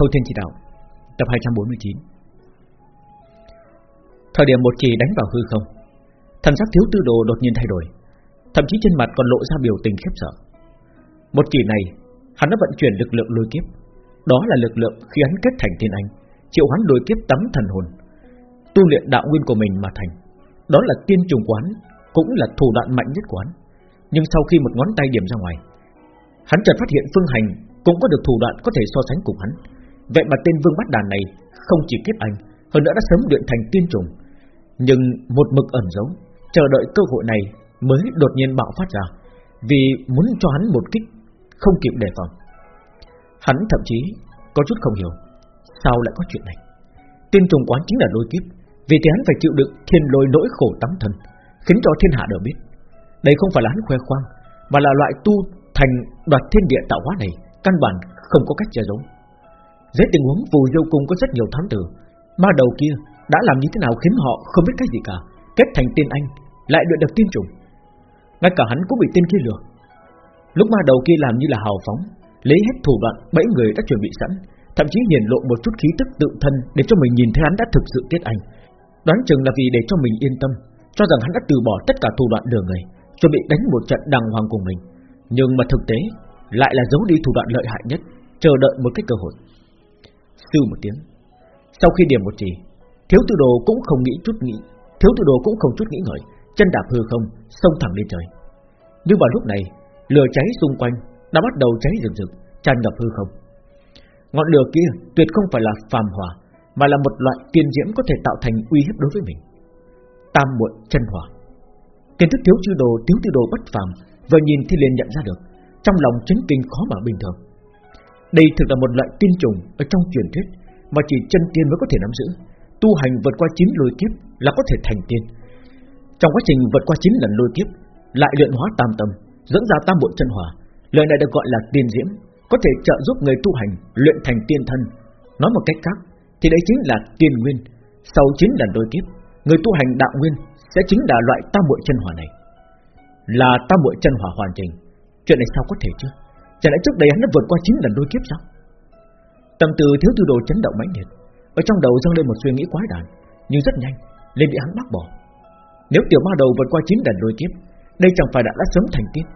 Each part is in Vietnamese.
Thâu Thiên Chỉ Đạo, Tập 249 Thời điểm một kỳ đánh vào hư không, Thần sắc thiếu tư đồ đột nhiên thay đổi, Thậm chí trên mặt còn lộ ra biểu tình khiếp sợ. Một kỳ này, Hắn đã vận chuyển lực lượng lôi kiếp. Đó là lực lượng khi hắn kết thành thiên anh, Triệu hắn lôi kiếp tắm thần hồn, Tu luyện đạo nguyên của mình mà thành. Đó là tiên trùng quán Cũng là thủ đoạn mạnh nhất quán Nhưng sau khi một ngón tay điểm ra ngoài, Hắn chợt phát hiện Phương Hành cũng có được thủ đoạn có thể so sánh cùng hắn. Vậy mà tên Vương Bát Đàn này không chỉ kiếp anh, hơn nữa đã sớm luyện thành tiên trùng, nhưng một mực ẩn giấu, chờ đợi cơ hội này mới đột nhiên bạo phát ra, vì muốn cho hắn một kích không kịp đề phòng. Hắn thậm chí có chút không hiểu, sao lại có chuyện này? Tiên trùng quán chính là lôi kiếp, vì thế hắn phải chịu đựng thiên lôi nỗi khổ tắm thân, khiến cho thiên hạ đều biết. Đây không phải là hắn khoe khoang, mà là loại tu thành đoạt thiên địa tạo hóa này căn bản không có cách che giấu. Dưới tình huống phù diêu cung có rất nhiều thám tử, ma đầu kia đã làm như thế nào khiến họ không biết cái gì cả, kết thành tiên anh, lại luyện được tiên trùng. Ngay cả hắn cũng bị tiên kia lừa. Lúc ma đầu kia làm như là hào phóng, lấy hết thủ đoạn bảy người đã chuẩn bị sẵn, thậm chí hiển lộ một chút khí tức tự thân để cho mình nhìn thấy hắn đã thực sự tiết anh. Đoán chừng là vì để cho mình yên tâm, cho rằng hắn đã từ bỏ tất cả thủ đoạn đường người, chuẩn bị đánh một trận đàng hoàng cùng mình. Nhưng mà thực tế lại là giấu đi thủ đoạn lợi hại nhất, chờ đợi một cái cơ hội. Sư một tiếng. Sau khi điểm một chỉ, thiếu tư đồ cũng không nghĩ chút nghĩ, thiếu tư đồ cũng không chút nghĩ ngợi, chân đạp hư không, xông thẳng lên trời. Nhưng vào lúc này, lửa cháy xung quanh đã bắt đầu cháy rực rực, tràn ngập hư không. Ngọn lửa kia tuyệt không phải là phàm hỏa, mà là một loại tiên diễm có thể tạo thành uy hiếp đối với mình. Tam muội chân hỏa. Kiến thức thiếu chư đồ, thiếu tư đồ bất phàm, vừa nhìn thì liền nhận ra được, trong lòng chấn kinh khó mà bình thường. Đây thực là một loại tiên trùng ở trong truyền thuyết mà chỉ chân tiên mới có thể nắm giữ. Tu hành vượt qua chín lôi kiếp là có thể thành tiên. Trong quá trình vượt qua chín lần lôi kiếp, lại luyện hóa tam tâm, dẫn ra tam bộ chân hỏa. Lời này được gọi là tiên diễm, có thể trợ giúp người tu hành luyện thành tiên thân. Nói một cách khác, thì đấy chính là tiên nguyên. Sau chín lần lôi kiếp, người tu hành đạo nguyên sẽ chính là loại tam bộ chân hỏa này. Là tam bộ chân hỏa hoàn chỉnh Chuyện này sao có thể chứ Chẳng lẽ trước đây hắn đã vượt qua 9 lần đôi kiếp sao? Tâm từ thiếu tư đồ chấn động mãnh liệt. Ở trong đầu dâng lên một suy nghĩ quái đản, Nhưng rất nhanh lên bị hắn bác bỏ. Nếu tiểu ma đầu vượt qua 9 lần đôi kiếp, Đây chẳng phải đã đã sớm thành tiên.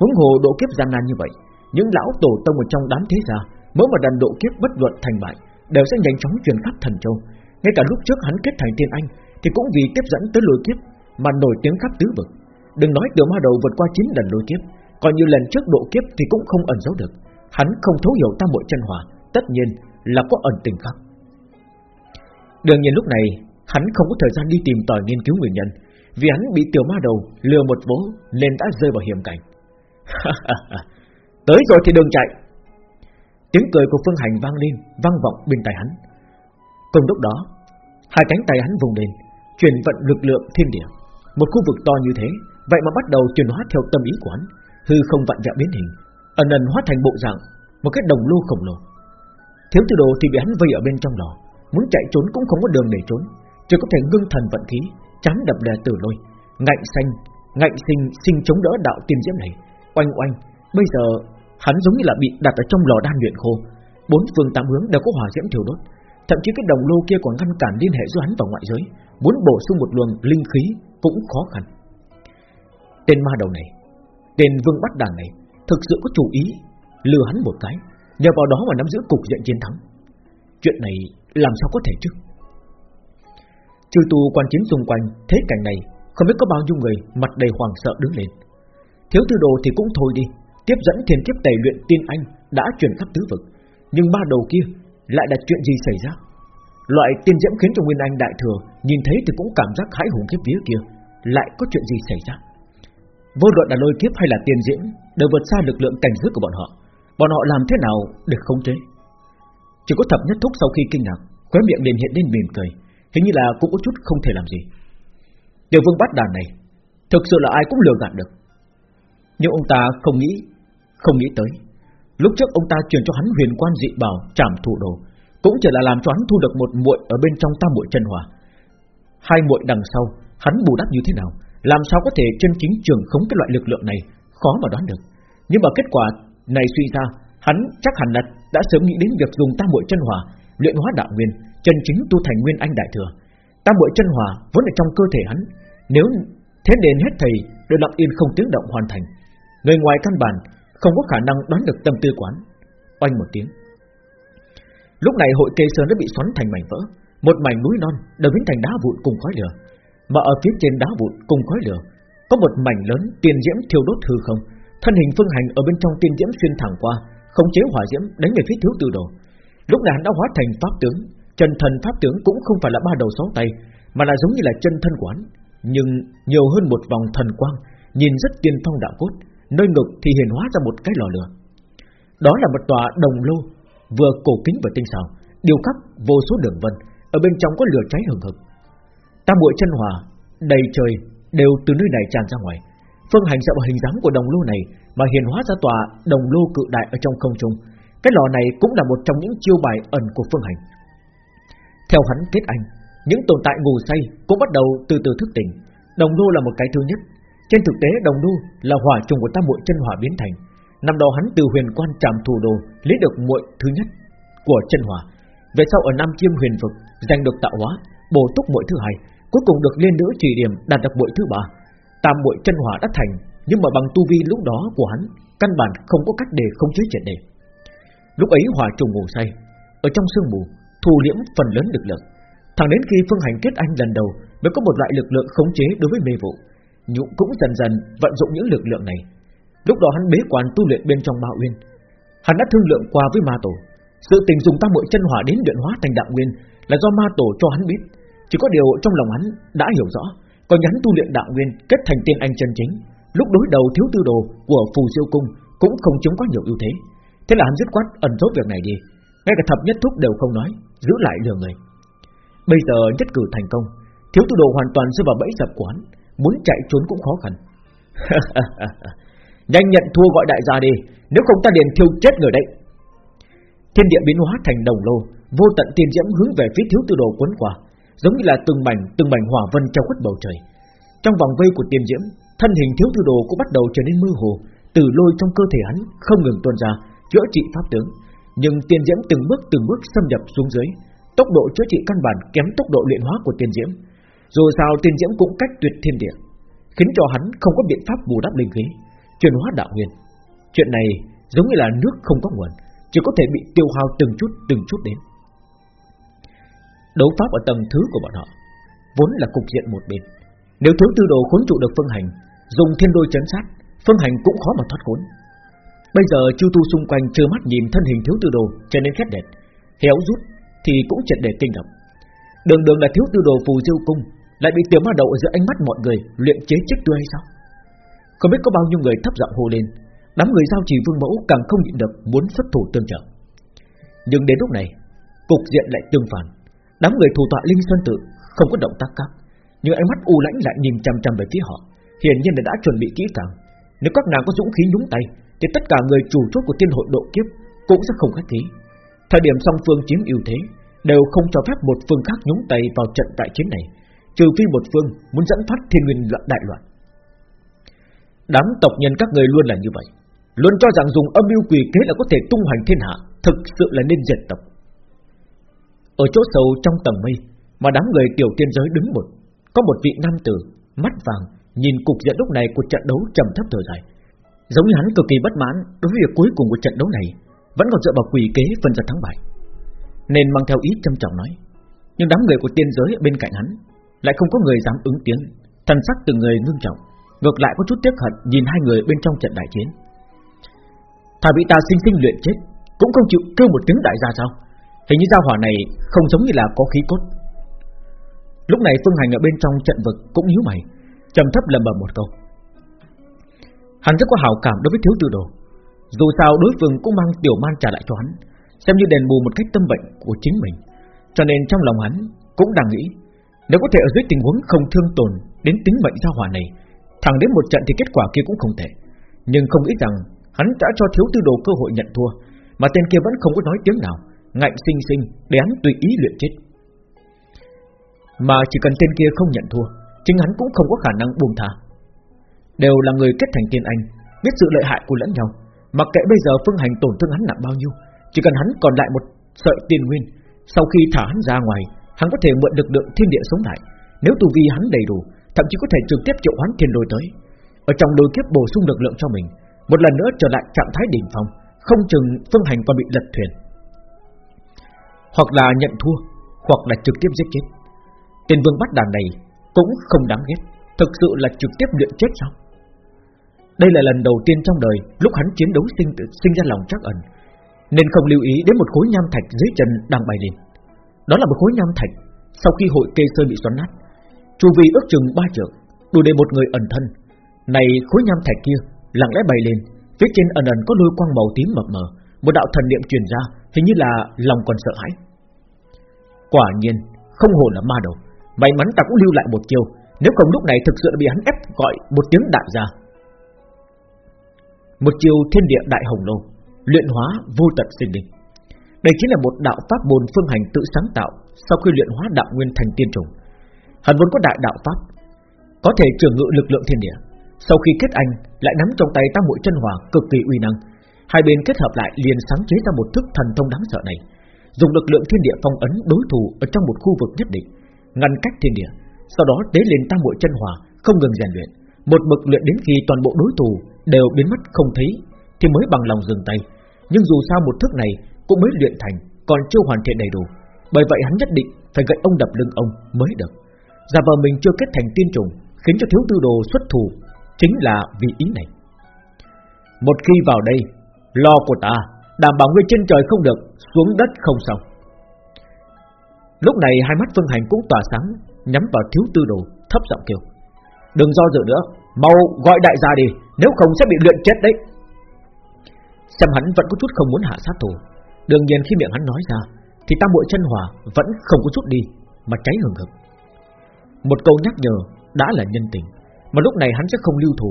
Huống hồ độ kiếp gian nan như vậy, Những lão tổ tông ở trong đám thế gia, Mỗi một lần độ kiếp bất luận thành bại, Đều sẽ nhanh chóng truyền khắp thần châu. Ngay cả lúc trước hắn kết thành tiên anh, Thì cũng vì tiếp dẫn tới lôi kiếp Mà nổi tiếng khắp tứ vực. Đừng nói tiểu ma đầu vượt qua 9 lần lôi kiếp coi như lần trước độ kiếp thì cũng không ẩn giấu được. Hắn không thấu hiểu tam bội chân hỏa Tất nhiên là có ẩn tình khác. Đương nhiên lúc này, Hắn không có thời gian đi tìm tòi nghiên cứu nguyên nhân, Vì hắn bị tiểu ma đầu lừa một vố Nên đã rơi vào hiểm cảnh. Tới rồi thì đừng chạy. Tiếng cười của Phương Hành vang lên, Vang vọng bên tai hắn. Cùng lúc đó, Hai cánh tay hắn vùng lên Chuyển vận lực lượng thiên địa. Một khu vực to như thế, Vậy mà bắt đầu chuyển hóa theo tâm ý của hắn hư không vặn vẹo biến hình, ẩn ẩn hóa thành bộ dạng một cái đồng lô khổng lồ. Thiếu tư đồ thì bị hắn vây ở bên trong lò, muốn chạy trốn cũng không có đường để trốn, chỉ có thể ngưng thần vận khí, chán đập đè tử lôi, ngạnh xanh, ngạnh sinh sinh chống đỡ đạo tiên diễm này, oanh oanh. Bây giờ hắn giống như là bị đặt ở trong lò đan luyện khô, bốn phương tám hướng đều có hỏa diễm thiêu đốt, thậm chí cái đồng lô kia còn ngăn cản liên hệ giữa hắn và ngoại giới, muốn bổ sung một luồng linh khí cũng khó khăn. Tên ma đầu này Tên vương bắt đàn này Thực sự có chủ ý, Lừa hắn một cái, Nhờ vào đó mà nắm giữ cục diện chiến thắng. Chuyện này làm sao có thể chứ? Trừ tù quan chiến xung quanh, Thế cảnh này Không biết có bao nhiêu người Mặt đầy hoàng sợ đứng lên. Thiếu tư đồ thì cũng thôi đi, Tiếp dẫn thiền kiếp tẩy luyện tiên anh Đã chuyển khắp tứ vực. Nhưng ba đầu kia lại là chuyện gì xảy ra? Loại tiên diễm khiến cho Nguyên Anh đại thừa Nhìn thấy thì cũng cảm giác hãi hùng khiếp vía kia. Lại có chuyện gì xảy ra? Vô luận là lôi kiếp hay là tiên diễm, Đều vượt xa lực lượng cảnh giới của bọn họ. Bọn họ làm thế nào để không chế Chỉ có thập nhất thúc sau khi kinh ngạc, Khóe miệng liền hiện lên mỉm cười. Hình như là cũng có chút không thể làm gì. Tiểu vương bắt đàn này, Thực sự là ai cũng lừa gạt được. Nhưng ông ta không nghĩ Không nghĩ tới. Lúc trước ông ta truyền cho hắn huyền quan dị bảo Trảm thủ đồ, Cũng chỉ là làm cho hắn thu được một muội Ở bên trong tam muội chân hòa Hai muội đằng sau, Hắn bù đắp như thế nào? Làm sao có thể chân chính trường khống cái loại lực lượng này Khó mà đoán được Nhưng mà kết quả này suy ra Hắn chắc hẳn là đã sớm nghĩ đến việc dùng tam muội chân hỏa luyện hóa đạo nguyên, chân chính tu thành nguyên anh đại thừa. Tam muội chân hỏa vẫn ở trong cơ thể hắn, nếu thế nên hết thầy đều lặng yên không tiếng động hoàn thành. Người ngoài căn bản không có khả năng đoán được tâm tư quán. Oanh một tiếng. Lúc này hội kê sơn đã bị xoắn thành mảnh vỡ, một mảnh núi non đã biến thành đá vụn cùng khói lửa, mà ở phía trên đá vụn cùng khói lửa có một mảnh lớn tiền diễm thiêu đốt hư không, thân hình phương hành ở bên trong tiền diễm xuyên thẳng qua, khống chế hỏa diễm đánh về phía thiếu tư đồ. Lúc này hắn đã hóa thành pháp tướng, chân thần pháp tướng cũng không phải là ba đầu sáu tay, mà là giống như là chân thân quán, nhưng nhiều hơn một vòng thần quang, nhìn rất tiên phong đạo cốt, nơi ngực thì hiển hóa ra một cái lò lửa. Đó là một tòa đồng lô, vừa cổ kính và tinh xảo, điều khắc vô số đường vân, ở bên trong có lửa cháy hừng hực. Tam muội chân hỏa đầy trời đều từ nơi này tràn ra ngoài. Phương hành sợ hình dáng của đồng lô này mà hiền hóa ra tòa đồng lô cự đại ở trong không trung. Cái lò này cũng là một trong những chiêu bài ẩn của Phương hành. Theo hắn kết anh, những tồn tại ngủ say cũng bắt đầu từ từ thức tỉnh. Đồng lô là một cái thứ nhất. Trên thực tế đồng lô là hỏa trùng của tam muội chân hỏa biến thành. Năm đó hắn từ huyền quan trạm thủ đồ lấy được muội thứ nhất của chân hỏa. Về sau ở Nam Chiêm huyền vực giành được tạo hóa, bổ túc muội thứ hai, cuối cùng được liên nữ chỉ điểm đạt được bội thứ ba. Tam bội chân hỏa đã thành, nhưng mà bằng tu vi lúc đó của hắn, căn bản không có cách để không chế triệt đề. Lúc ấy hỏa trùng ngủ say, ở trong sương mù, thu liễm phần lớn lực lượng. Thẳng đến khi phương hành kết anh lần đầu mới có một loại lực lượng khống chế đối với mê vụ, nhũ cũng dần dần vận dụng những lực lượng này. Lúc đó hắn bế quan tu luyện bên trong Ma Uyên, hắn đã thương lượng qua với Ma Tổ, sự tình dùng tam muội chân hỏa đến luyện hóa thành đạo nguyên là do Ma Tổ cho hắn biết, chỉ có điều trong lòng hắn đã hiểu rõ, còn hắn tu luyện đạo nguyên kết thành tiên anh chân chính, lúc đối đầu thiếu tư đồ của phù diêu cung cũng không chiếm quá nhiều ưu thế. Thế là hắn dứt khoát ẩn giấu việc này đi, ngay cả thập nhất thúc đều không nói, giữ lại lừa người. Bây giờ nhất cử thành công, thiếu tư đồ hoàn toàn rơi vào bẫy dập của hắn, muốn chạy trốn cũng khó khăn. Nhanh nhận thua gọi đại gia đi, nếu không ta liền thiêu chết người đấy. Thiên địa biến hóa thành đồng lô, vô tận tiên diễm hướng về phía thiếu tư đồ quấn quả giống như là từng mảnh từng mảnh hỏa vân trong khuất bầu trời. Trong vòng vây của tiên diễm, thân hình thiếu thư đồ cũng bắt đầu trở nên mơ hồ, từ lôi trong cơ thể hắn không ngừng tuôn ra, chữa trị pháp tướng. Nhưng tiên diễm từng bước từng bước xâm nhập xuống dưới, tốc độ chữa trị căn bản kém tốc độ luyện hóa của tiên diễm. Dù sao tiên diễm cũng cách tuyệt thiên địa, khiến cho hắn không có biện pháp bù đắp linh khí, chuyển hóa đạo nguyên. Chuyện này giống như là nước không có nguồn, chỉ có thể bị tiêu hao từng chút từng chút đến. Đấu pháp ở tầng thứ của bọn họ vốn là cục diện một bên. Nếu thiếu tư đồ khốn trụ được phương hành, dùng thiên đôi chấn sát, phương hành cũng khó mà thoát khốn. Bây giờ Chu Tu xung quanh trơ mắt nhìn thân hình thiếu tư đồ trở nên khét đẹp, héo rút thì cũng triệt để kinh động. Đường đường là thiếu tư đồ phù diêu cung, lại bị tiểu ma đầu giữa ánh mắt mọi người luyện chế chết tươi hay sao? Không biết có bao nhiêu người thấp giọng hô lên, đám người giao trì vương mẫu càng không nhịn được muốn xuất thủ tương trợ. Nhưng đến lúc này, cục diện lại tương phản, đám người thủ tọa linh sơn tự không có động tác khác, nhưng ánh mắt u lãnh lại nhìn chăm chăm về phía họ, hiển nhiên là đã chuẩn bị kỹ càng. Nếu các nàng có dũng khí nhúng tay, thì tất cả người chủ chốt của tiên hội độ kiếp cũng sẽ không khách khí. Thời điểm song phương chiếm ưu thế, đều không cho phép một phương khác nhúng tay vào trận đại chiến này, trừ phi một phương muốn dẫn phát thiên nguyên loạn đại loạn. Đám tộc nhân các người luôn là như vậy, luôn cho rằng dùng âm mưu quỷ kế là có thể tung hoành thiên hạ, thực sự là nên diệt tộc. Ở chỗ sâu trong tầng mây, mà đám người tiểu tiên giới đứng một, có một vị nam tử mắt vàng nhìn cục diện lúc này của trận đấu trầm thấp thở dài, giống như hắn cực kỳ bất mãn đối với việc cuối cùng của trận đấu này vẫn còn dựa vào quỷ kế phân ra thắng bại, nên mang theo ý trầm trọng nói. Nhưng đám người của tiên giới bên cạnh hắn lại không có người dám ứng tiếng, thần sắc từng người ngưng trọng, ngược lại có chút tiếc hận nhìn hai người bên trong trận đại chiến. Thà bị ta sinh sinh luyện chết, cũng không chịu kêu một tiếng đại gia sao? Hình như gia hỏa này không giống như là có khí cốt. Lúc này Phương Hành ở bên trong trận vực cũng nhíu mày, trầm thấp lầm bầm một câu. Hắn rất có hảo cảm đối với thiếu tư đồ, dù sao đối phương cũng mang tiểu man trả lại cho hắn, xem như đền bù một cách tâm bệnh của chính mình, cho nên trong lòng hắn cũng đang nghĩ nếu có thể ở dưới tình huống không thương tồn đến tính mệnh gia hỏa này, thẳng đến một trận thì kết quả kia cũng không thể. Nhưng không nghĩ rằng hắn đã cho thiếu tư đồ cơ hội nhận thua, mà tên kia vẫn không có nói tiếng nào, ngạnh sinh sinh để hắn tùy ý luyện chết. Mà chỉ cần tên kia không nhận thua, chính hắn cũng không có khả năng buông tha. Đều là người kết thành tiên anh, biết sự lợi hại của lẫn nhau, mặc kệ bây giờ phương hành tổn thương hắn nặng bao nhiêu, Chỉ cần hắn còn lại một sợi tiền nguyên Sau khi thả hắn ra ngoài Hắn có thể mượn lực lượng thiên địa sống lại Nếu tu vi hắn đầy đủ Thậm chí có thể trực tiếp triệu hoán thiên đôi tới Ở trong đôi kiếp bổ sung lực lượng cho mình Một lần nữa trở lại trạng thái đỉnh phong Không chừng phương hành còn bị lật thuyền hoặc là nhận thua, Hoặc là trực tiếp giết chết. Tiền vương bắt đàn này Cũng không đáng ghét, Thực sự là trực tiếp luyện chết sao? Đây là lần đầu tiên trong đời Lúc hắn chiến đấu sinh sinh ra lòng chắc ẩn, Nên không lưu ý đến một khối nham thạch dưới chân đang bay lên. Đó là một khối nham thạch Sau khi hội kê sơn bị xoắn nát, Chu vi ước chừng ba trượng, Đủ để một người ẩn thân. Này khối nham thạch kia lặng lẽ bay lên, Phía trên ẩn ẩn có lôi quang màu tím mập mờ, Một đạo thần niệm truyền ra Hình như là lòng còn sợ hãi. Quả nhiên, không hồn là ma đầu, May mắn ta cũng lưu lại một chiêu, Nếu không lúc này thực sự bị hắn ép gọi một tiếng đại ra Một chiêu thiên địa đại hồng lô Luyện hóa vô tận sinh linh. Đây chính là một đạo pháp bồn phương hành tự sáng tạo Sau khi luyện hóa đạo nguyên thành tiên trùng. Hắn vốn có đại đạo pháp, Có thể trường ngự lực lượng thiên địa, Sau khi kết anh, lại nắm trong tay tam mũi chân hỏa cực kỳ uy năng. Hai bên kết hợp lại liền sáng chế ra một thức thần thông đáng sợ này Dùng lực lượng thiên địa phong ấn đối thủ Ở trong một khu vực nhất định ngăn cách thiên địa, sau đó tế lên tam muội chân hỏa, không ngừng rèn luyện, một mực luyện đến khi toàn bộ đối thủ đều biến mất không thấy, thì mới bằng lòng dừng tay. Nhưng dù sao một thức này cũng mới luyện thành, còn chưa hoàn thiện đầy đủ, bởi vậy hắn nhất định phải gậy ông đập lưng ông mới được. Giả vờ mình chưa kết thành tiên trùng, khiến cho thiếu tư đồ xuất thủ, chính là vì ý này. Một khi vào đây, lo của ta đảm bảo ngươi trên trời không được, xuống đất không xong. Lúc này hai mắt Phương Hành cũng tỏa sáng Nhắm vào thiếu tư đồ thấp giọng kêu. Đừng do dự nữa Mau gọi đại gia đi Nếu không sẽ bị luyện chết đấy. Xem hắn vẫn có chút không muốn hạ sát thủ. Đương nhiên khi miệng hắn nói ra Thì tam bội chân hỏa vẫn không có chút đi Mà cháy hừng hực. Một câu nhắc nhở đã là nhân tình Mà lúc này hắn sẽ không lưu thủ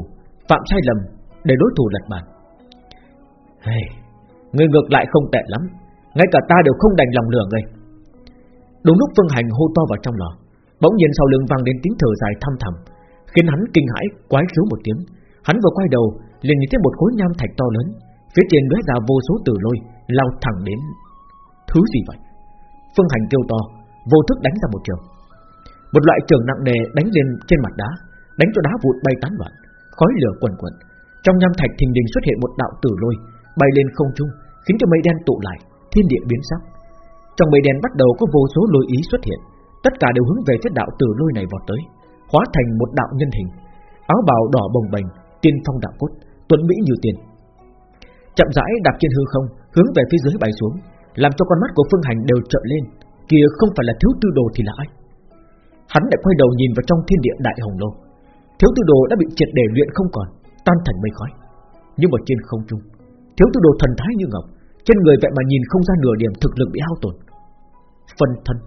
Phạm sai lầm để đối thủ lật bàn hey, Người ngược lại không tệ lắm. Ngay cả ta đều không đành lòng lừa người. Đúng lúc Phương Hành hô to vào trong lò Bỗng nhiên sau lưng vang đến tiếng thở dài thăm thầm Khiến hắn kinh hãi quái rú một tiếng. Hắn vừa quay đầu liền nhìn thấy một khối nham thạch to lớn Phía trên lóe ra vô số tử lôi Lao thẳng đến. Thứ gì vậy? Phương Hành kêu to Vô thức đánh ra một trường Một loại trường nặng nề đánh lên trên mặt đá Đánh cho đá vụt bay tán loạn Khói lửa quần quần. Trong nham thạch thình đình xuất hiện một đạo tử lôi Bay lên không trung, Khiến cho mây đen tụ lại, Thiên địa biến sắc. Trong mây đen bắt đầu có vô số lôi ý xuất hiện, Tất cả đều hướng về phía đạo tử lôi này vọt tới, Hóa thành một đạo nhân hình. Áo bào đỏ bồng bềnh, Tiên phong đạo cốt, Tuấn Mỹ như tiền Chậm rãi đạp trên hư không, Hướng về phía dưới bay xuống, Làm cho con mắt của Phương Hành đều trợn lên, Kia không phải là thiếu tư đồ thì là ai? Hắn lại quay đầu nhìn vào trong thiên địa đại hồng lô. Thiếu tư đồ đã bị triệt để luyện không còn, Tan thành mây khói. Nhưng mà trên không trung Thiếu tư đồ thần thái như ngọc, trên người vậy mà nhìn không ra nửa điểm thực lực bị hao tổn. Phân thân,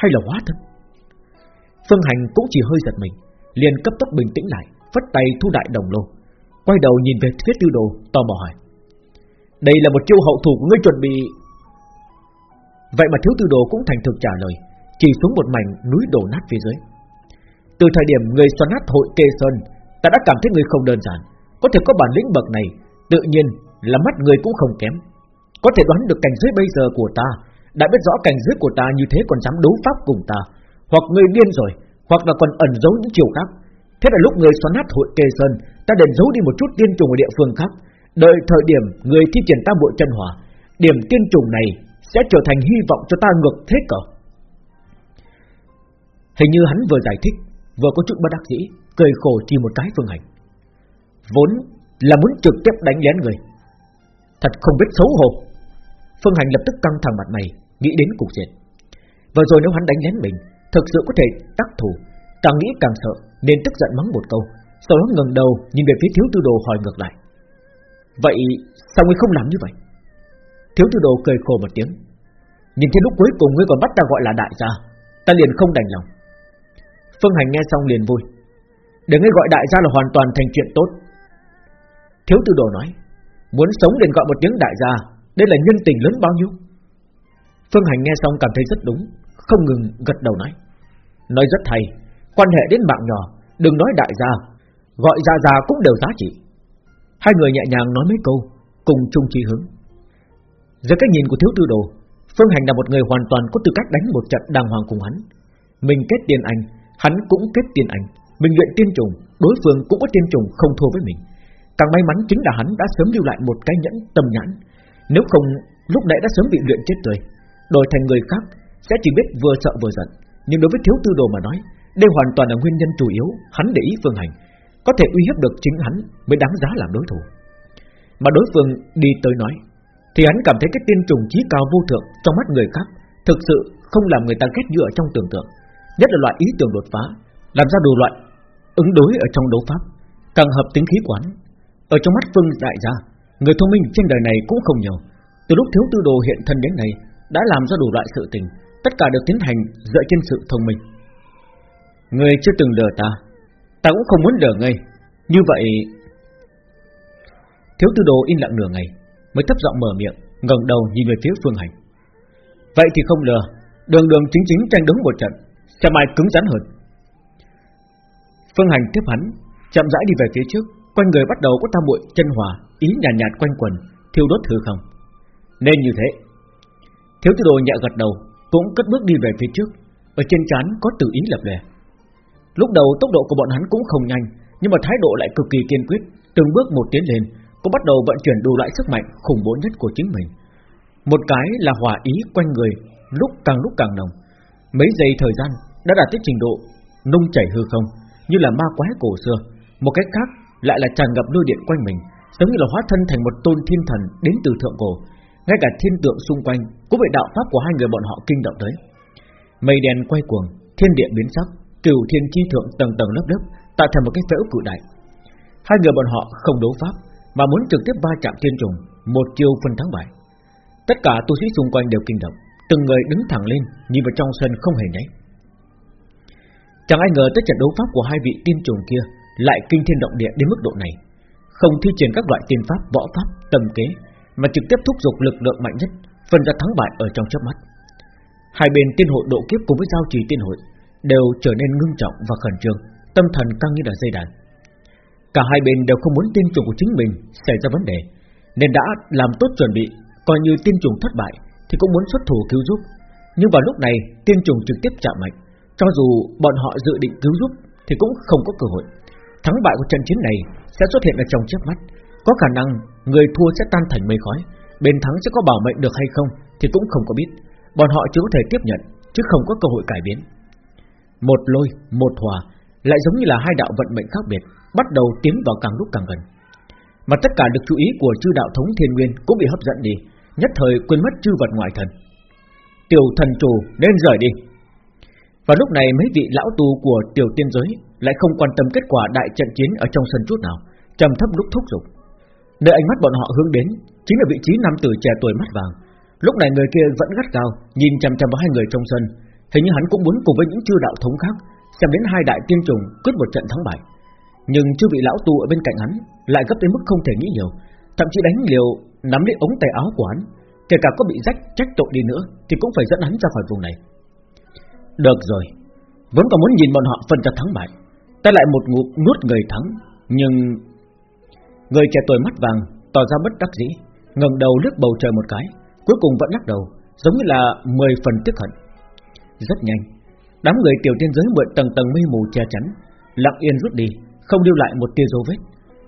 Hay là hóa thân? Phương Hành cũng chỉ hơi giật mình, Liền cấp tốc bình tĩnh lại Vất tay thu đại đồng lô, Quay đầu nhìn về phía tư đồ, tò mò hỏi. Đây là một chiêu hậu thủ của ngươi chuẩn bị. Vậy mà thiếu tư đồ cũng thành thực trả lời, Chỉ xuống một mảnh núi đổ nát phía dưới. Từ thời điểm người xoắn nát hội kê sơn, Ta đã cảm thấy người không đơn giản, Có thể có bản lĩnh bậc này, Tự nhiên là mắt người cũng không kém. Có thể đoán được cảnh giới bây giờ của ta, Đã biết rõ cảnh giới của ta như thế còn dám đấu pháp cùng ta, Hoặc người điên rồi, Hoặc là còn ẩn giấu những chiều khác. Thế là lúc người xoắn nát hội kê sơn, Ta đền giấu đi một chút tiên trùng ở địa phương khác. Đợi thời điểm người thi triển tam bộ chân hỏa, Điểm tiên trùng này Sẽ trở thành hy vọng cho ta ngược thế cờ. Hình như hắn vừa giải thích, Vừa có chút bất đắc dĩ, Cười khổ chỉ một cái phương hành. Vốn là muốn trực tiếp đánh lén người. Thật không biết xấu hổ. Phương Hành lập tức căng thẳng mặt mày, Nghĩ đến cục diện. Vừa rồi nếu hắn đánh lén mình, Thực sự có thể đắc thủ, Càng nghĩ càng sợ, Nên tức giận mắng một câu, Sau đó ngẩng đầu nhìn về phía thiếu tư đồ hỏi ngược lại. Vậy sao ngươi không làm như vậy? Thiếu tư đồ cười khổ một tiếng. Nhìn thấy lúc cuối cùng ngươi còn bắt ta gọi là đại gia, Ta liền không đành lòng. Phương Hành nghe xong liền vui. Để ngươi gọi đại gia là hoàn toàn thành chuyện tốt. Thiếu tư đồ nói. Muốn sống liền gọi một tiếng đại gia, Đây là nhân tình lớn bao nhiêu? Phương Hành nghe xong cảm thấy rất đúng, Không ngừng gật đầu nói Nói rất hay, Quan hệ đến bạn nhỏ, Đừng nói đại gia, Gọi gia gia cũng đều giá trị. Hai người nhẹ nhàng nói mấy câu, Cùng chung chi hướng. Dưới cái nhìn của thiếu tư đồ, Phương Hành là một người hoàn toàn có tư cách đánh một trận đàng hoàng cùng hắn. Mình kết tiền anh Hắn cũng kết tiền anh Mình luyện tiên trùng, Đối phương cũng có tiên trùng không thua với mình. Càng may mắn chính là hắn đã sớm lưu lại một cái nhẫn tâm nhãn. Nếu không, lúc nãy đã sớm bị luyện chết tươi Đổi thành người khác, Sẽ chỉ biết vừa sợ vừa giận. Nhưng đối với thiếu tư đồ mà nói, Đây hoàn toàn là nguyên nhân chủ yếu, Hắn để ý phương hành. Có thể uy hiếp được chính hắn mới đáng giá làm đối thủ. Mà đối phương đi tới nói, Thì hắn cảm thấy cái tiên trùng trí cao vô thượng Trong mắt người khác Thực sự không làm người ta ghét như ở trong tưởng tượng. Nhất là loại ý tưởng đột phá, Làm ra đủ loại ứng đối ở trong đấu pháp, Càng hợp tính khí quán ở trong mắt Phương Đại gia, Người thông minh trên đời này cũng không nhiều. Từ lúc thiếu tư đồ hiện thân đến nay, Đã làm ra đủ loại sự tình, Tất cả được tiến hành dựa trên sự thông minh. Người chưa từng lừa ta Ta cũng không muốn lừa ngươi. Như vậy, Thiếu tư đồ im lặng nửa ngày, Mới thấp giọng mở miệng, ngẩng đầu nhìn về phía Phương Hành. Vậy thì không lừa Đường đường chính chính tranh đứng một trận Xem ai cứng rắn hơn. Phương Hành tiếp hắn, chậm rãi đi về phía trước. Quanh người bắt đầu có tam muội chân hòa Ý nhàn nhạt, nhạt quanh quần Thiêu đốt hư không. Nên như thế Thiếu tư đồ nhẹ gật đầu Cũng cất bước đi về phía trước. Ở trên trán có tự ý lập lè. Lúc đầu tốc độ của bọn hắn cũng không nhanh Nhưng mà thái độ lại cực kỳ kiên quyết. Từng bước một tiến lên Cũng bắt đầu vận chuyển đủ loại sức mạnh khủng bố nhất của chính mình. Một cái là hòa ý quanh người Lúc càng lúc càng nồng. Mấy giây thời gian đã đạt tới trình độ Nung chảy hư không Như là ma quái cổ xưa. Một cách khác lại là tràn ngập lôi điện quanh mình, Giống như là hóa thân thành một tôn thiên thần Đến từ thượng cổ. Ngay cả thiên tượng xung quanh Cũng bị đạo pháp của hai người bọn họ kinh động tới. Mây đen quay cuồng, Thiên địa biến sắc, Cửu thiên chi thượng tầng tầng lớp lớp, Tạo thành một cái phễu cự đại. Hai người bọn họ không đấu pháp, Mà muốn trực tiếp va chạm thiên trùng, Một chiêu phân thắng bại. Tất cả tu sĩ xung quanh đều kinh động, Từng người đứng thẳng lên, Nhìn vào trong sân không hề nháy. Chẳng ai ngờ tới trận đấu pháp của hai vị tiên trùng kia lại kinh thiên động địa đến mức độ này. Không thi triển các loại tiên pháp, võ pháp, tầm kế Mà trực tiếp thúc giục lực lượng mạnh nhất Phân ra thắng bại ở trong chớp mắt. Hai bên tiên hội độ kiếp cùng với giao trì tiên hội Đều trở nên ngưng trọng và khẩn trương Tâm thần căng như là dây đàn. Cả hai bên đều không muốn tiên trùng của chính mình Xảy ra vấn đề Nên đã làm tốt chuẩn bị Coi như tiên trùng thất bại Thì cũng muốn xuất thủ cứu giúp. Nhưng vào lúc này tiên trùng trực tiếp chạm mạnh Cho dù bọn họ dự định cứu giúp Thì cũng không có cơ hội. Thắng bại của trận chiến này sẽ xuất hiện ở trong chớp mắt. Có khả năng người thua sẽ tan thành mây khói. Bên thắng sẽ có bảo mệnh được hay không Thì cũng không có biết. Bọn họ chỉ có thể tiếp nhận Chứ không có cơ hội cải biến. Một lôi, một hòa Lại giống như là hai đạo vận mệnh khác biệt Bắt đầu tiến vào càng lúc càng gần. Mà tất cả được chú ý của chư đạo thống thiên nguyên Cũng bị hấp dẫn đi Nhất thời quên mất chư vật ngoại thần. Tiểu thần chủ nên rời đi. Và lúc này mấy vị lão tu của tiểu tiên giới lại không quan tâm kết quả đại trận chiến Ở trong sân chút nào, trầm thấp lúc thúc giục. Nơi ánh mắt bọn họ hướng đến, Chính là vị trí nam tử trẻ tuổi mắt vàng. Lúc này người kia vẫn gắt cao Nhìn chăm chăm vào hai người trong sân. Hình như hắn cũng muốn cùng với những chư đạo thống khác, Xem đến hai đại tiên trùng quyết một trận thắng bại. Nhưng chư vị lão tu ở bên cạnh hắn Lại gấp đến mức không thể nghĩ nhiều, Thậm chí đánh liều, nắm lấy ống tay áo của hắn. Kể cả có bị rách, trách tội đi nữa Thì cũng phải dẫn hắn ra khỏi vùng này. Được rồi Vẫn còn muốn nhìn bọn họ phân ra thắng bại. Ta lại một ngụm nuốt người thắng, Nhưng Người trẻ tuổi mắt vàng, tỏ ra bất đắc dĩ, ngẩng đầu lướt bầu trời một cái, Cuối cùng vẫn lắc đầu, Giống như là 10 phần tức hận. Rất nhanh, Đám người tiểu tiên giới mượn tầng tầng mây mù che chắn, Lặng yên rút đi, Không lưu lại một tia dấu vết.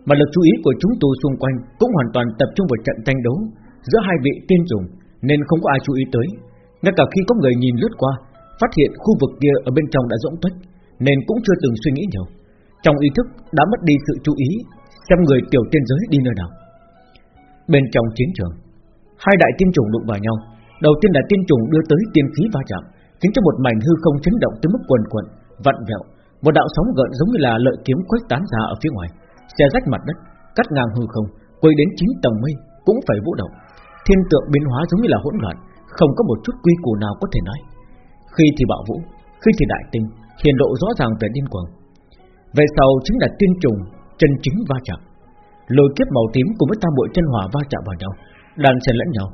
Mà lực chú ý của chúng tu xung quanh Cũng hoàn toàn tập trung vào trận tranh đấu Giữa hai vị tiên trùng Nên không có ai chú ý tới. Ngay cả khi có người nhìn lướt qua, Phát hiện khu vực kia ở bên trong đã rỗng tuếch. Nên cũng chưa từng suy nghĩ nhiều Trong ý thức đã mất đi sự chú ý Xem người tiểu tiên giới đi nơi nào Bên trong chiến trường Hai đại tiên trùng đụng vào nhau Đầu tiên là tiên trùng đưa tới tiên khí va chạm khiến cho một mảnh hư không chấn động tới mức quần quần, vặn vẹo, một đạo sóng gợn giống như là lợi kiếm quét tán ra ở phía ngoài, xé rách mặt đất, cắt ngang hư không, quay đến chín tầng mây cũng phải vũ động. Thiên tượng biến hóa giống như là hỗn loạn, không có một chút quy củ nào có thể nói. Khi thì bạo vũ, khi thì đại tinh, hiển lộ rõ ràng về điên cuồng. Về sau chính là tiên trùng chân chính va chạm. Lôi kiếp màu tím cùng với tam bội chân hỏa va chạm vào nhau, đan xen lẫn nhau,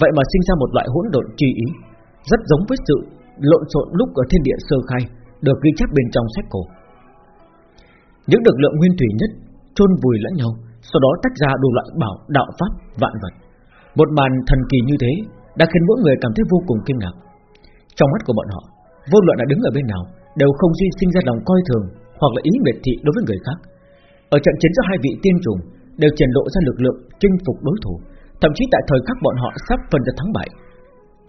vậy mà sinh ra một loại hỗn độn chi ý, rất giống với sự lộn xộn lúc ở thiên địa sơ khai được ghi chép bên trong sách cổ. Những lực lượng nguyên thủy nhất chôn vùi lẫn nhau, sau đó tách ra đủ loại bảo đạo pháp vạn vật. Một màn thần kỳ như thế đã khiến mỗi người cảm thấy vô cùng kinh ngạc. Trong mắt của bọn họ, vô luận đã đứng ở bên nào, đều không duy sinh ra lòng coi thường hoặc là ý miệt thị đối với người khác. Ở trận chiến giữa hai vị tiên trùng đều triển lộ ra lực lượng chinh phục đối thủ, thậm chí tại thời khắc bọn họ sắp phân ra thắng bại,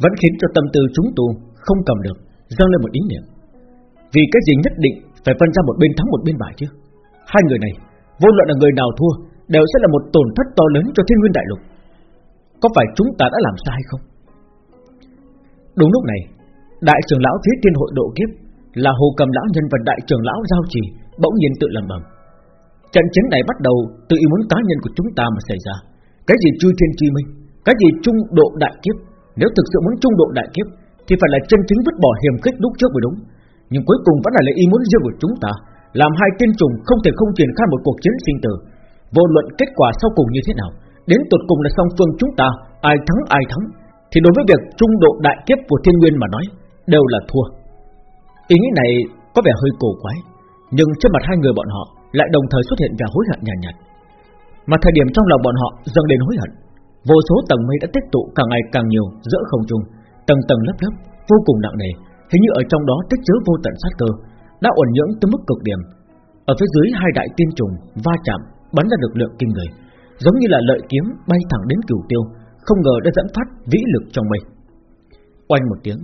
vẫn khiến cho tâm tư chúng tu không cầm được, dâng lên một ý niệm. Vì cái gì nhất định phải phân ra một bên thắng một bên bại chứ? Hai người này, vô luận là người nào thua, đều sẽ là một tổn thất to lớn cho Thiên Nguyên Đại Lục. Có phải chúng ta đã làm sai không? Đúng lúc này, đại trưởng lão phía tiên hội độ kiếp là hồ cầm lão nhân và đại trưởng lão giao trì bỗng nhiên tự làm bầm. Trận chiến này bắt đầu từ ý muốn cá nhân của chúng ta mà xảy ra. Cái gì chui thiên chi minh, cái gì trung độ đại kiếp, nếu thực sự muốn trung độ đại kiếp thì phải là chân chính vứt bỏ hiểm khích lúc trước mới đúng. Nhưng cuối cùng vẫn là lấy ý muốn riêng của chúng ta, làm hai tiên trùng không thể không triển khai một cuộc chiến sinh tử. Vô luận kết quả sau cùng như thế nào, đến tột cùng là song phương chúng ta ai thắng ai thắng, thì đối với việc trung độ đại kiếp của thiên nguyên mà nói, đều là thua. Ý nghĩ này có vẻ hơi cổ quái, nhưng trên mặt hai người bọn họ lại đồng thời xuất hiện vẻ hối hận nhàn nhạt, nhạt. Mà thời điểm trong lòng bọn họ dâng đến hối hận, vô số tầng mây đã tích tụ càng ngày càng nhiều giữa không trung, tầng tầng lớp lớp, vô cùng nặng nề, hình như ở trong đó tích chứa vô tận sát cơ, đã ổn nhưỡng tới mức cực điểm. Ở phía dưới hai đại tiên trùng va chạm, bắn ra lực lượng kinh người, giống như là lợi kiếm bay thẳng đến cửu tiêu, không ngờ đã dẫn phát vĩ lực trong mây. Oanh một tiếng,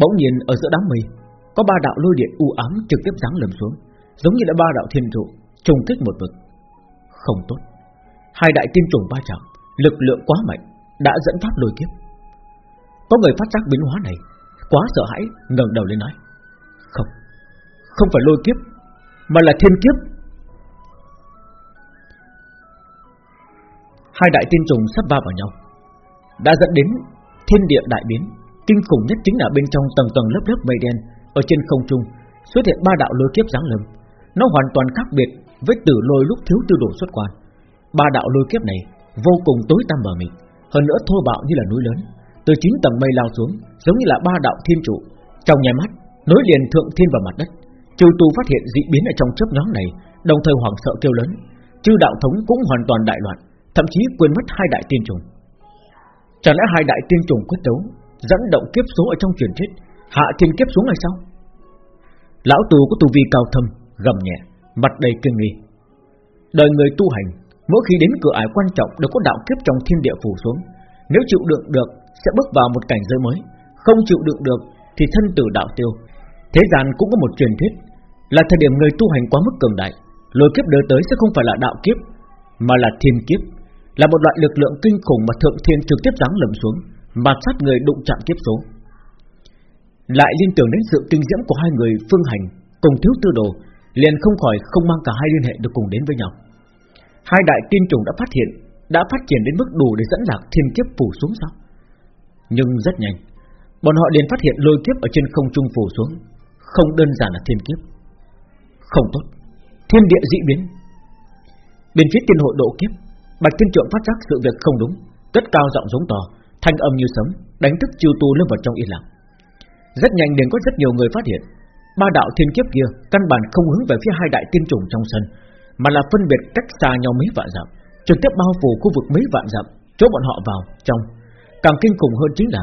bỗng nhiên ở giữa đám mây có ba đạo lôi điện u ám trực tiếp giáng lầm xuống, giống như là ba đạo thiên trụ trùng kích một vực. Không tốt, hai đại tiên trùng ba chạm, lực lượng quá mạnh đã dẫn phát lôi kiếp. Có người phát giác biến hóa này, quá sợ hãi, ngẩng đầu lên nói: "Không, không phải lôi kiếp, mà là thiên kiếp." Hai đại tiên trùng sắp va vào nhau, đã dẫn đến thiên địa đại biến. Kinh khủng nhất chính là bên trong tầng tầng lớp lớp mây đen ở trên không trung xuất hiện ba đạo lôi kiếp giáng lâm. Nó hoàn toàn khác biệt với tử lôi lúc thiếu tư đồ xuất quan. Ba đạo lôi kiếp này vô cùng tối tăm mờ mịt, hơn nữa thô bạo như là núi lớn, từ chín tầng mây lao xuống, giống như là ba đạo thiên trụ. Trong nháy mắt, nối liền thượng thiên và mặt đất. Chư tu phát hiện dị biến ở trong chớp nhoáng này, đồng thời hoảng sợ kêu lớn. Chư đạo thống cũng hoàn toàn đại loạn, thậm chí quên mất hai đại tiên trùng. Chẳng lẽ hai đại tiên trùng quyết đấu, dẫn động kiếp số ở trong truyền thuyết, hạ thiên kiếp xuống hay sao? Lão tù có tu vi cao thâm, gầm nhẹ, mặt đầy kinh nghi. Đời người tu hành, mỗi khi đến cửa ải quan trọng đều có đạo kiếp trong thiên địa phủ xuống. Nếu chịu đựng được, sẽ bước vào một cảnh giới mới; không chịu đựng được, thì thân tử đạo tiêu. Thế gian cũng có một truyền thuyết, là thời điểm người tu hành quá mức cường đại, lôi kiếp đời tới sẽ không phải là đạo kiếp, mà là thiên kiếp, là một loại lực lượng kinh khủng mà thượng thiên trực tiếp giáng lầm xuống, mà sát người đụng chạm kiếp số. Lại liên tưởng đến sự kinh diễm của hai người phương hành cùng thiếu tư đồ, liền không khỏi không mang cả hai liên hệ được cùng đến với nhau. Hai đại tiên trùng đã phát hiện, đã phát triển đến mức đủ để dẫn lạc thiên kiếp phủ xuống sao? Nhưng rất nhanh, bọn họ liền phát hiện lôi kiếp ở trên không trung phủ xuống, không đơn giản là thiên kiếp. Không tốt, thiên địa dị biến. Bên phía tiên hội độ kiếp, Bạch Tiên Trượng phát giác sự việc không đúng, cất cao giọng giống to, thanh âm như sấm, đánh thức chiêu tu lâm vào trong yên lặng. Rất nhanh liền có rất nhiều người phát hiện, ba đạo thiên kiếp kia căn bản không hướng về phía hai đại tiên trùng trong sân, mà là phân biệt cách xa nhau mấy vạn dặm, trực tiếp bao phủ khu vực mấy vạn dặm, chỗ bọn họ vào trong. Càng kinh khủng hơn chính là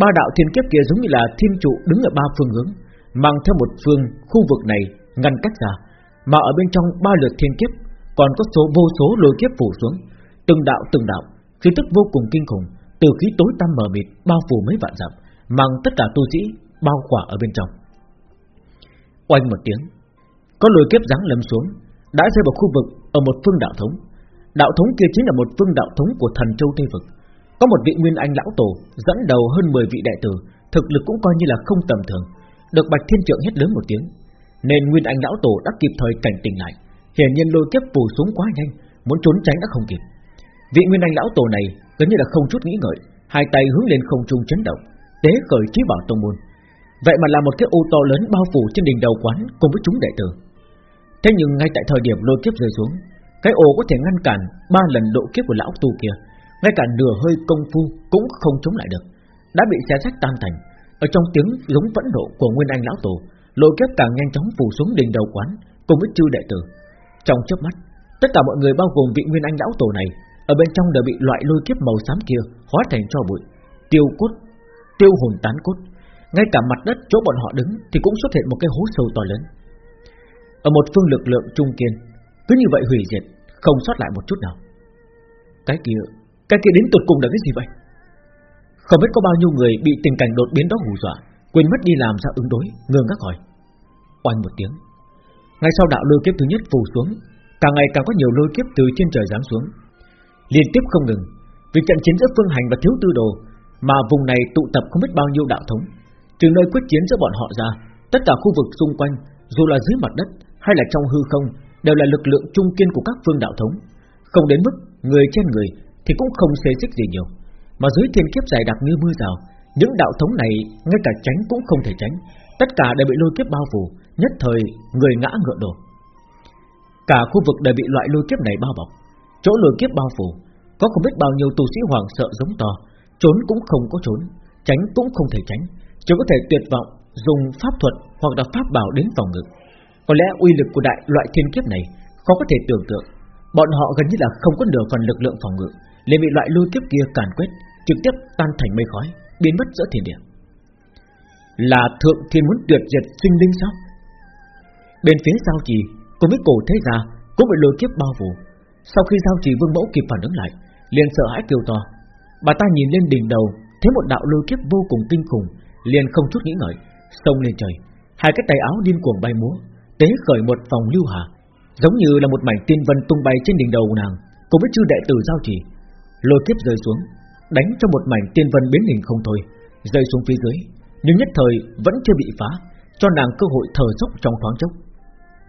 ba đạo thiên kiếp kia giống như là thiên trụ đứng ở ba phương hướng, mang theo một phương khu vực này ngăn cách ra, mà ở bên trong ba lượt thiên kiếp còn có số vô số lôi kiếp phủ xuống, từng đạo từng đạo, khí tức vô cùng kinh khủng, từ khí tối tăm mờ mịt bao phủ mấy vạn dặm, mang tất cả tu sĩ bao quả ở bên trong. Oanh một tiếng, có lôi kiếp giáng lâm xuống, đã rơi vào khu vực ở một phương đạo thống. Đạo thống kia chính là một phương đạo thống của thần châu Tây vực. Có một vị nguyên anh lão tổ dẫn đầu hơn 10 vị đệ tử, thực lực cũng coi như là không tầm thường. Được Bạch Thiên Trượng hét lớn một tiếng, nên nguyên anh lão tổ đã kịp thời cảnh tỉnh lại. Hiển nhiên lôi kiếp phủ xuống quá nhanh, muốn trốn tránh đã không kịp. Vị nguyên anh lão tổ này gần như là không chút nghĩ ngợi, hai tay hướng lên không trung chấn động, tế khởi chí bảo tông môn. Vậy mà là một cái ô to lớn bao phủ trên đỉnh đầu quán cùng với chúng đệ tử. Thế nhưng ngay tại thời điểm lôi kiếp rơi xuống, cái ô có thể ngăn cản ba lần độ kiếp của lão tu kia, ngay cả nửa hơi công phu cũng không chống lại được, đã bị xé rách tan thành. Ở trong tiếng giống vẫn nộ của nguyên anh lão tổ, lôi kiếp càng nhanh chóng phủ xuống đỉnh đầu quán cùng với chư đệ tử. Trong chớp mắt, tất cả mọi người bao gồm vị nguyên anh lão tổ này, Ở bên trong đều bị loại lôi kiếp màu xám kia Hóa thành cho bụi Tiêu cốt Tiêu hồn tán cốt. Ngay cả mặt đất chỗ bọn họ đứng Thì cũng xuất hiện một cái hố sâu to lớn. Ở một phương lực lượng trung kiên, Cứ như vậy hủy diệt, Không sót lại một chút nào. Cái kia Cái kia đến tụt cùng là cái gì vậy? Không biết có bao nhiêu người bị tình cảnh đột biến đó hù dọa, Quên mất đi làm ra ứng đối, Ngơ ngác hỏi. Oanh một tiếng. Ngay sau đạo lôi kiếp thứ nhất phủ xuống, Càng ngày càng có nhiều lôi kiếp từ trên trời giáng xuống. Liên tiếp không ngừng, Vì trận chiến giữa Phương Hành và Thiếu Tư Đồ mà vùng này tụ tập không biết bao nhiêu đạo thống. Từ nơi quyết chiến giữa bọn họ ra, Tất cả khu vực xung quanh, Dù là dưới mặt đất hay là trong hư không, Đều là lực lượng trung kiên của các phương đạo thống. Không đến mức người trên người Thì cũng không xê xích gì nhiều. Mà dưới thiên kiếp dài đặc như mưa rào, Những đạo thống này ngay cả tránh cũng không thể tránh. Tất cả đều bị lôi kiếp bao phủ, Nhất thời người ngã ngựa đổ. Cả khu vực đều bị loại lôi kiếp này bao bọc. Chỗ lôi kiếp bao phủ, Có không biết bao nhiêu tu sĩ hoàng sợ giống to Trốn cũng không có trốn, Tránh cũng không thể tránh, Chỉ có thể tuyệt vọng Dùng pháp thuật hoặc là pháp bảo đến phòng ngự. Có lẽ uy lực của đại loại thiên kiếp này Khó có thể tưởng tượng. Bọn họ gần như là không có nửa phần lực lượng phòng ngự, liền bị loại lôi kiếp kia càn quét, Trực tiếp tan thành mây khói, Biến mất giữa thiên địa. Là thượng thiên muốn tuyệt diệt sinh linh sao? Bên phía giao trì Cùng với cổ thế gia Cũng bị lôi kiếp bao phủ. Sau khi giao trì vương mẫu kịp phản ứng lại, liền sợ hãi kêu to. Bà ta nhìn lên đỉnh đầu Thấy một đạo lôi kiếp vô cùng kinh khủng liền không chút nghĩ ngợi Xông lên trời. Hai cái tay áo điên cuồng bay múa Tế khởi một vòng lưu hà Giống như là một mảnh tiên vân tung bay trên đỉnh đầu nàng Cùng với chư đệ tử giao trì Lôi kiếp rơi xuống Đánh cho một mảnh tiên vân biến hình không thôi Rơi xuống phía dưới Nhưng nhất thời vẫn chưa bị phá Cho nàng cơ hội thở dốc trong thoáng chốc.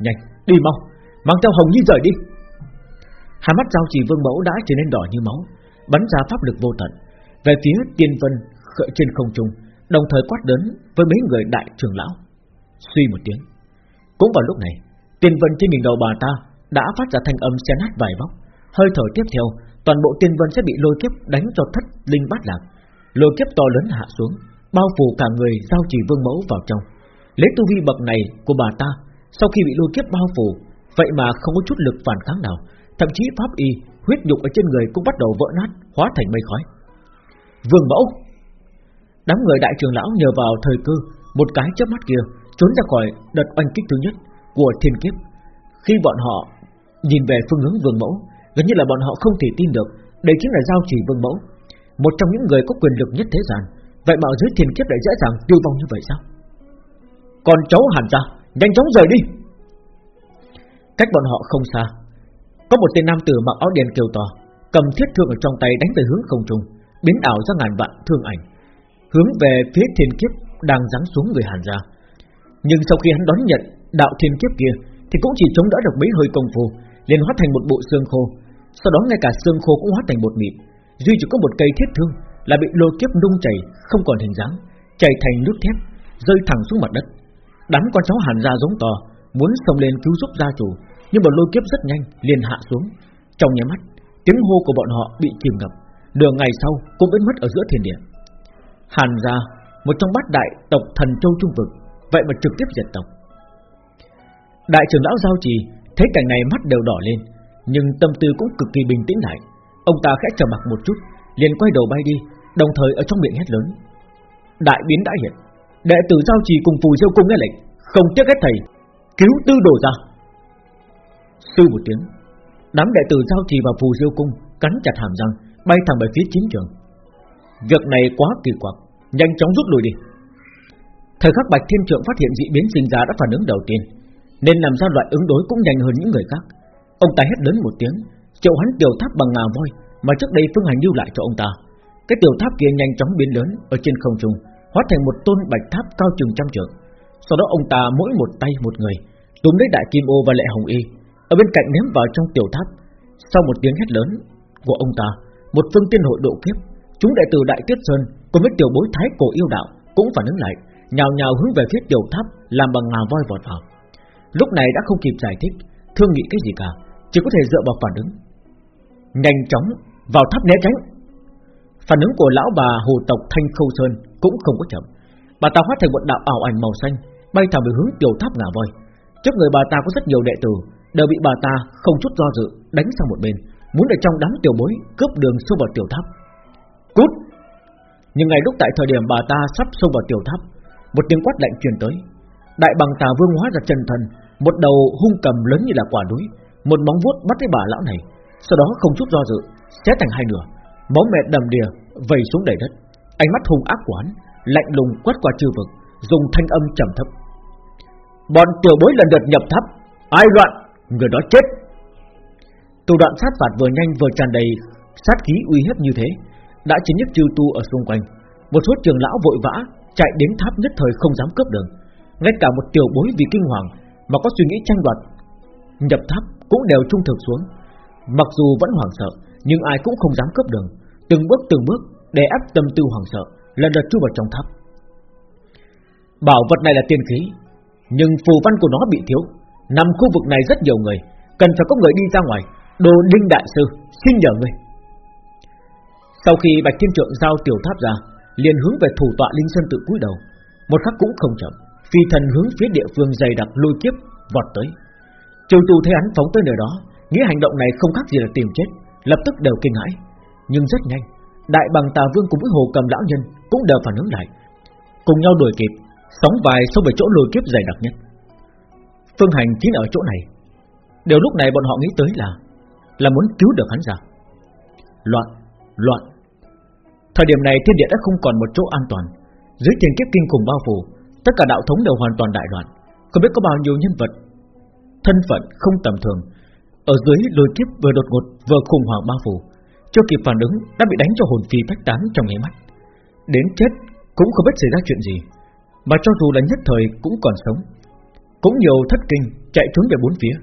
Nhanh, đi mau, mang theo Hồng Nhi rời đi. Hai mắt giao trì vương mẫu đã trở nên đỏ như máu Bắn ra pháp lực vô tận Về phía tiên vân khởi trên không trung Đồng thời quát đến với mấy người đại trưởng lão. Suy một tiếng Cũng vào lúc này Tiên vân trên đỉnh đầu bà ta Đã phát ra thanh âm xé nát vài bóc. Hơi thở tiếp theo Toàn bộ tiên vân sẽ bị lôi kiếp đánh cho thất linh bát lạc. Lôi kiếp to lớn hạ xuống Bao phủ cả người giao trì vương mẫu vào trong. Lấy tu vi bậc này của bà ta sau khi bị lôi kiếp bao phủ, vậy mà không có chút lực phản kháng nào, thậm chí pháp y, huyết nhục ở trên người cũng bắt đầu vỡ nát, hóa thành mây khói. Vương mẫu, đám người đại trưởng lão nhờ vào thời cơ, một cái chớp mắt kia trốn ra khỏi đợt oanh kích thứ nhất của thiên kiếp. Khi bọn họ nhìn về phương hướng vương mẫu, gần như là bọn họ không thể tin được, đây chính là giao chỉ vương mẫu, một trong những người có quyền lực nhất thế gian. Vậy mà dưới thiên kiếp lại dễ dàng tiêu vong như vậy sao? Còn cháu hẳn ra Nhanh chóng rời đi Cách bọn họ không xa có một tên nam tử mặc áo đen kêu to, Cầm thiết thương ở trong tay đánh về hướng không trung, Biến ảo ra ngàn vạn thương ảnh, Hướng về phía thiên kiếp Đang giáng xuống người hàn ra Nhưng sau khi hắn đón nhận đạo thiên kiếp kia, Thì cũng chỉ chống đỡ được mấy hơi công phu, liền hóa thành một bộ xương khô. Sau đó ngay cả xương khô cũng hóa thành một mịn, Duy chỉ có một cây thiết thương Là bị lôi kiếp nung chảy, Không còn hình dáng, Chảy thành nước thép, Rơi thẳng xuống mặt đất. Đám con cháu hàn ra giống to, Muốn xông lên cứu giúp gia chủ nhưng mà lôi kiếp rất nhanh, liền hạ xuống. Trong nháy mắt, tiếng hô của bọn họ bị chìm ngập. Đường ngày sau, cũng biến mất ở giữa thiên địa. Hàn gia, Một trong bát đại tộc thần châu trung vực, Vậy mà trực tiếp diệt tộc. Đại trưởng lão giao trì, Thấy cảnh này mắt đều đỏ lên, Nhưng tâm tư cũng cực kỳ bình tĩnh lại. Ông ta khẽ trầm mặc một chút, liền quay đầu bay đi, Đồng thời ở trong miệng hét lớn. Đại biến đã hiện, Đệ tử giao trì cùng phù diêu cung nghe lệnh, Không tiếc hết thầy, Cứu tư đồ ra. Sư một tiếng. Đám đệ tử giao trì và phù diêu cung Cắn chặt hàm răng Bay thẳng về phía chiến trường. Việc này quá kỳ quặc Nhanh chóng rút lui đi. Thời khắc Bạch Thiên Trượng phát hiện dị biến sinh ra đã phản ứng đầu tiên Nên làm ra loại ứng đối cũng nhanh hơn những người khác. Ông ta hét lớn một tiếng Triệu hắn tiểu tháp bằng ngà voi Mà trước đây Phương Hành lưu lại cho ông ta. Cái tiểu tháp kia nhanh chóng biến lớn Ở trên không trung hóa thành một tôn bạch tháp cao chừng trăm trượng. Sau đó ông ta mỗi một tay một người, túm lấy đại kim ô và lệ hồng y, ở bên cạnh ném vào trong tiểu tháp. Sau một tiếng hét lớn của ông ta, một phương tiên hội độ kiếp, chúng đệ tử đại tiết sơn cùng với tiểu bối thái cổ yêu đạo cũng phản ứng lại, nhào nhào hướng về phía tiểu tháp làm bằng ngà voi vọt vào. Lúc này đã không kịp giải thích, thương nghị cái gì cả, chỉ có thể dựa vào phản ứng. Nhanh chóng vào tháp né tránh. Phản ứng của lão bà hồ tộc Thanh Khâu Sơn cũng không có chậm. Bà ta hóa thành một đạo ảo ảnh màu xanh, bay thẳng về hướng tiểu tháp ngà voi. Trước người bà ta có rất nhiều đệ tử, đều bị bà ta không chút do dự đánh sang một bên, Muốn ở trong đám tiểu bối Cướp đường xông vào tiểu tháp. Cút! Nhưng ngay lúc tại thời điểm bà ta sắp xông vào tiểu tháp Một tiếng quát lạnh truyền tới. Đại bằng tà vương hóa ra chân thần Một đầu hung cầm lớn như là quả núi Một móng vuốt bắt lấy bà lão này Sau đó không chút do dự Xé thành hai nửa Máu mẹ đầm đìa vẩy xuống đầy đất. Ánh mắt hung ác quán Lạnh lùng quét qua chư vực Dùng thanh âm trầm thấp. Bọn tiểu bối lần lượt nhập tháp Ai loạn? Người đó chết Thủ đoạn sát phạt vừa nhanh vừa tràn đầy sát khí uy hiếp như thế, đã chính nhất chiêu tu ở xung quanh. Một số trường lão vội vã chạy đến tháp nhất thời không dám cướp đường, ngay cả một tiểu bối vì kinh hoàng mà có suy nghĩ tranh đoạt nhập tháp cũng đều trung thực xuống. Mặc dù vẫn hoảng sợ, nhưng ai cũng không dám cướp đường, từng bước từng bước để ép tâm tư hoảng sợ, lần lượt chui vào trong tháp. Bảo vật này là tiên khí, nhưng phù văn của nó bị thiếu, nằm khu vực này rất nhiều người, cần phải có người đi ra ngoài. Đồ Linh Đại Sư Xin nhờ ngươi Sau khi Bạch Thiên Trượng giao tiểu tháp ra liền hướng về thủ tọa Linh Sơn tự cúi đầu. Một khắc cũng không chậm Phi thần hướng phía địa phương dày đặc lôi kiếp Vọt tới. Trường tù thấy hắn phóng tới nơi đó Nghĩ hành động này không khác gì là tìm chết Lập tức đều kinh hãi. Nhưng rất nhanh Đại bằng tà vương cùng với hồ cầm lão nhân Cũng đều phản ứng lại. Cùng nhau đuổi kịp Sóng vài so về chỗ lôi kiếp dày đặc nhất. Phương hành chính ở chỗ này Điều lúc này bọn họ nghĩ tới là là muốn cứu được hắn ra. Loạn, loạn. Thời điểm này thiên địa đã không còn một chỗ an toàn. Dưới tiền kiếp kinh khủng bao phủ, tất cả đạo thống đều hoàn toàn đại loạn. Không biết có bao nhiêu nhân vật thân phận không tầm thường ở dưới lôi kiếp vừa đột ngột vừa khủng hoảng bao phủ, chưa kịp phản ứng đã bị đánh cho hồn phi phách tán trong nháy mắt. Đến chết cũng không biết xảy ra chuyện gì, mà cho dù là nhất thời cũng còn sống. Cũng nhiều thất kinh chạy trốn về bốn phía,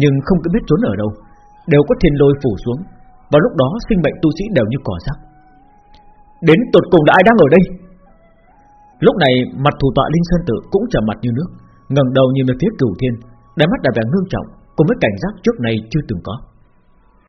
nhưng không có biết trốn ở đâu, đều có thiên lôi phủ xuống. Vào lúc đó sinh mệnh tu sĩ đều như cỏ rác. Đến tột cùng là ai đang ở đây? Lúc này mặt thủ tọa Linh Sơn Tự cũng trở mặt như nước, ngẩng đầu nhìn về phía Cửu Thiên, đáy mắt đã vẻ ngương trọng, cùng với cảnh giác trước này chưa từng có.